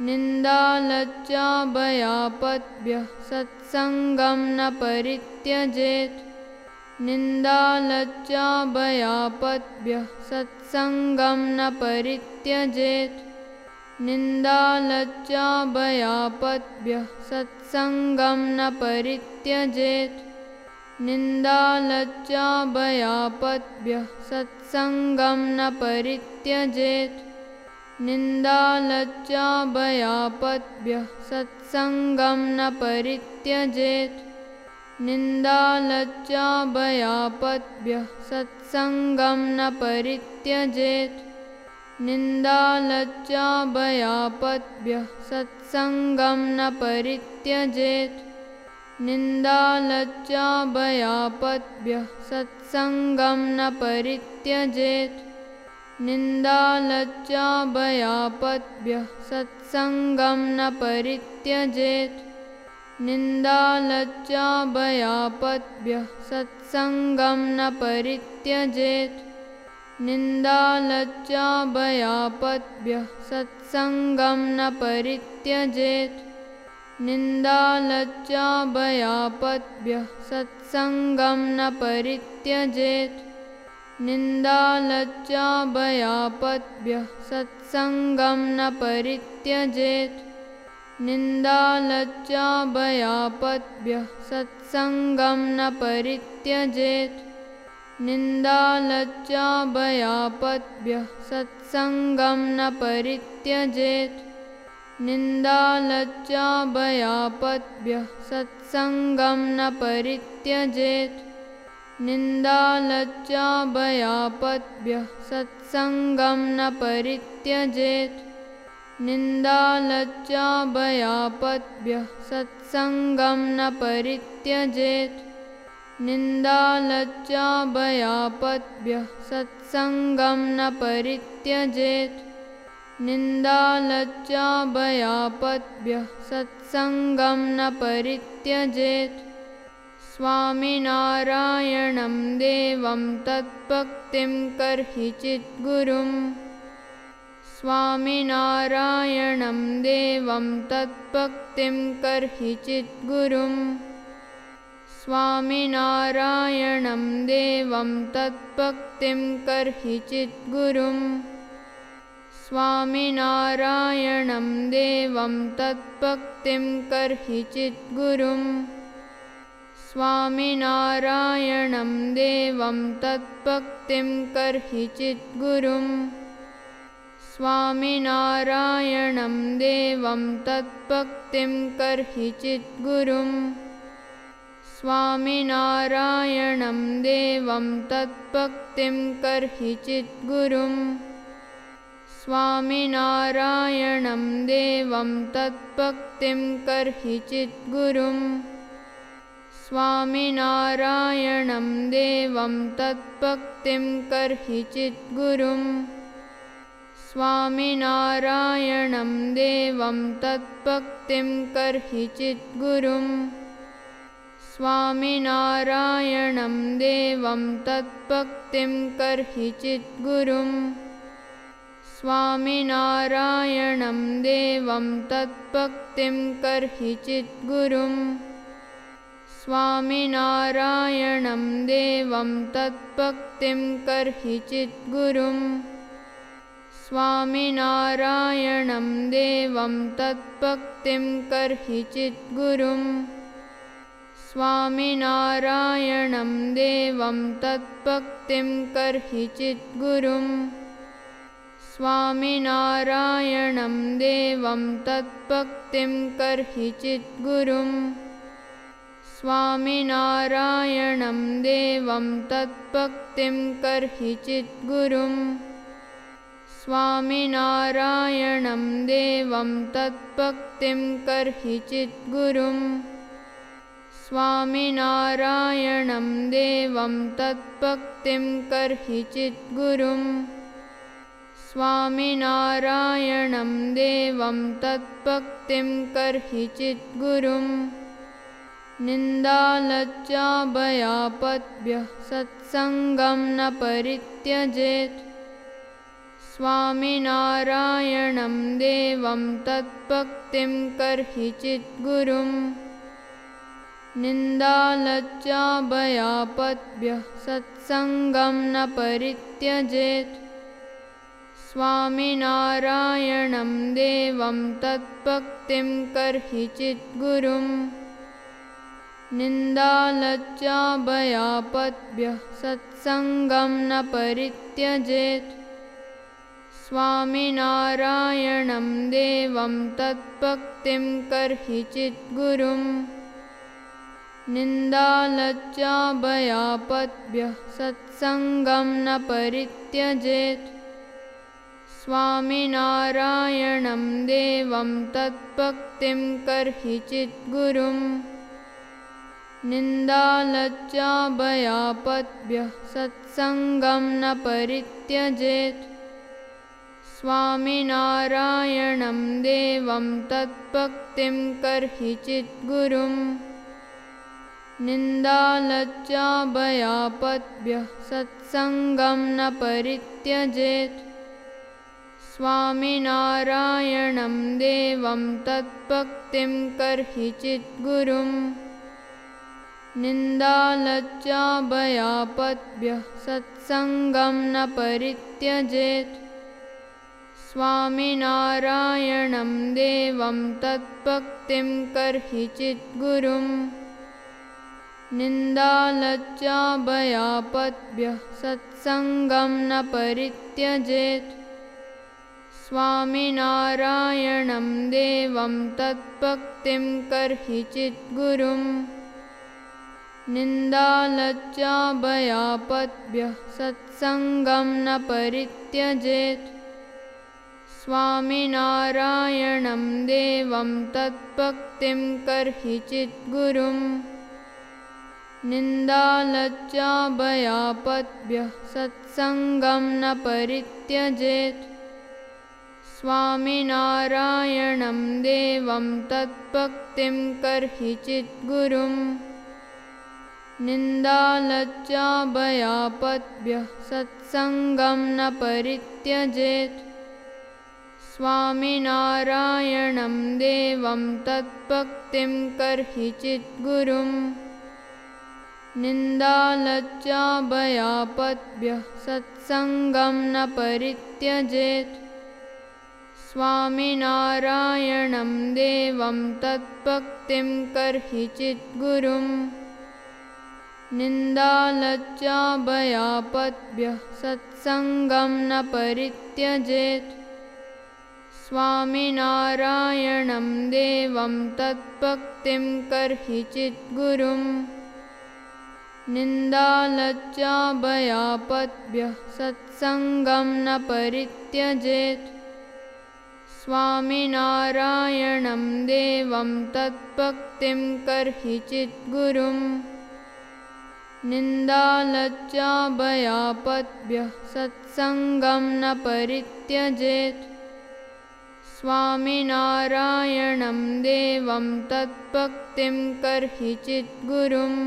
निन्दालज्जाभयापद्भ्यः सत्सङ्गं न परित्यजेत्। निन्दालज्जाभयापद्भ्यः सत्सङ्गं न परित्यजेत्। निन्दालज्जाभयापद्भ्यः सत्सङ्गं न परित्यजेत्। निन्दालज्जाभयापद्भ्यः सत्सङ्गं न परित्यजेत् निन्दालज्जाभयापद्भ्यः सत्सङ्गं न परित्यजेत्। निन्दालज्जाभयापद्भ्यः सत्सङ्गं न परित्यजेत्। निन्दालज्जाभयापद्भ्यः सत्सङ्गं न परित्यजेत्। निन्दालज्जाभयापद्भ्यः सत्सङ्गं न परित्यजेत् निन्दालज्जाभयापद्भ्यः सत्सङ्गं न परित्यजेत्। निन्दालज्जाभयापद्भ्यः सत्सङ्गं न परित्यजेत्। निन्दालज्जाभयापद्भ्यः सत्सङ्गं न परित्यजेत्। निन्दालज्जाभयापद्भ्यः सत्सङ्गं न परित्यजेत् निन्दालज्जाभयापद्भ्यः सत्सङ्गं न परित्यजेत्। निन्दालज्जाभयापद्भ्यः सत्सङ्गं न परित्यजेत्। निन्दालज्जाभयापद्भ्यः सत्सङ्गं न परित्यजेत्। निन्दालज्जाभयापद्भ्यः सत्सङ्गं न परित्यजेत् निन्दालज्जाभयापद्भ्यः सत्सङ्गं न परित्यजेत्। निन्दालज्जाभयापद्भ्यः सत्सङ्गं न परित्यजेत्। निन्दालज्जाभयापद्भ्यः सत्सङ्गं न परित्यजेत्। निन्दालज्जाभयापद्भ्यः सत्सङ्गं न परित्यजेत् स्वामिनारायणं देवं तत्भक्तिं कर्हि चिद्गुरुम्। स्वामिनारायणं देवं तत्भक्तिं कर्हि चिद्गुरुम्। स्वामिनारायणं देवं तत्भक्तिं कर्हि चिद्गुरुम्। स्वामिनारायणं देवं तत्भक्तिं कर्हि चिद्गुरुम् स्वामिनारायणं देवं तत्भक्तिं कर्हि चिद्गुरुम्। स्वामिनारायणं देवं तत्भक्तिं कर्हि चिद्गुरुम्। स्वामिनारायणं देवं तत्भक्तिं कर्हि चिद्गुरुम्। स्वामिनारायणं देवं तत्भक्तिं कर्हि चिद्गुरुम् स्वामिनारायणं देवं तत्भक्तिं कर्हि चिद्गुरुम्। स्वामिनारायणं देवं तत्भक्तिं कर्हि चिद्गुरुम्। स्वामिनारायणं देवं तत्भक्तिं कर्हि चिद्गुरुम्। स्वामिनारायणं देवं तत्भक्तिं कर्हि चिद्गुरुम् स्वामिनारायणं देवं तत्भक्तिं कर्हि चिद्गुरुम्। स्वामिनारायणं देवं तत्भक्तिं कर्हि चिद्गुरुम्। स्वामिनारायणं देवं तत्भक्तिं कर्हि चिद्गुरुम्। स्वामिनारायणं देवं तत्भक्तिं कर्हि चिद्गुरुम् स्वामिनारायणं देवं तत्भक्तिं कर्हि चिद्गुरुम् स्वामिनारायणं देवं तत्भक्तिं कर्हि चिद्गुरुम् स्वामिनारायणं देवं तत्भक्तिं कर्हि चिद्गुरुम् स्वामिनारायणं देवं तत्भक्तिं कर्हि चिद्गुरुम् निन्दालज्जाभयापद्भ्यः सत्सङ्गं न परित्यजेत्। स्वामिनारायणं देवं तत्भक्तिं कर्हि चिद्गुरुम्। निन्दालज्जाभयापद्भ्यः सत्सङ्गं न परित्यजेत्। स्वामिनारायणं देवं तत्भक्तिं कर्हि चिद्गुरुम् निन्दालज्जाभयापद्भ्यः सत्सङ्गं न परित्यजेत्। स्वामिनारायणं देवं तत्भक्तिं कर्हि चिद्गुरुम्। निन्दालज्जाभयापद्भ्यः सत्सङ्गं न परित्यजेत्। स्वामिनारायणं देवं तत्भक्तिं कर्हि चिद्गुरुम् निन्दालज्जाभयापद्भ्यः सत्सङ्गं न परित्यजेत्। स्वामिनारायणं देवं तत्भक्तिं कर्हि चिद्गुरुम् निन्दालज्जाभयापद्भ्यः सत्सङ्गं न परित्यजेत्। स्वामिनारायणं देवं तत्भक्तिं कर्हि चिद्गुरुम् निन्दालज्जाभयापद्भ्यः सत्सङ्गं न परित्यजेत्। स्वामिनारायणं देवं तत्भक्तिं कर्हि चिद्गुरुम्। निन्दालज्जाभयापद्भ्यः सत्सङ्गं न परित्यजेत्। स्वामिनारायणं देवं तत्भक्तिं कर्हि चिद्गुरुम् निन्दालज्जाभयापद्भ्यः सत्सङ्गं न परित्यजेत्। स्वामिनारायणं देवं तत्भक्तिं कर्हि चिद्गुरुम् निन्दालज्जाभयापद्भ्यः सत्सङ्गं न परित्यजेत्। स्वामिनारायणं देवं तत्भक्तिं कर्हि चिद्गुरुम् निन्दालज्जाभयापद्भ्यः सत्सङ्गं न परित्यजेत्। स्वामिनारायणं देवं तत्भक्तिं कर्हि चिद्गुरुम् निन्दालज्जाभयापद्भ्यः सत्सङ्गं न परित्यजेत्। स्वामिनारायणं देवं तत्भक्तिं कर्हि चिद्गुरुम् निन्दालज्जाभयापद्भ्यः सत्सङ्गं न परित्यजेत्। स्वामिनारायणं देवं तत्भक्तिं कर्हि चिद्गुरुम् निन्दालज्जाभयापद्भ्यः सत्सङ्गं न परित्यजेत्। स्वामिनारायणं देवं तत्भक्तिं कर्हि चिद्गुरुम् निन्दालज्जाभयापद्भ्यः सत्सङ्गं न परित्यजेत्। स्वामिनारायणं देवं तत्भक्तिं कर्हि चिद्गुरुम्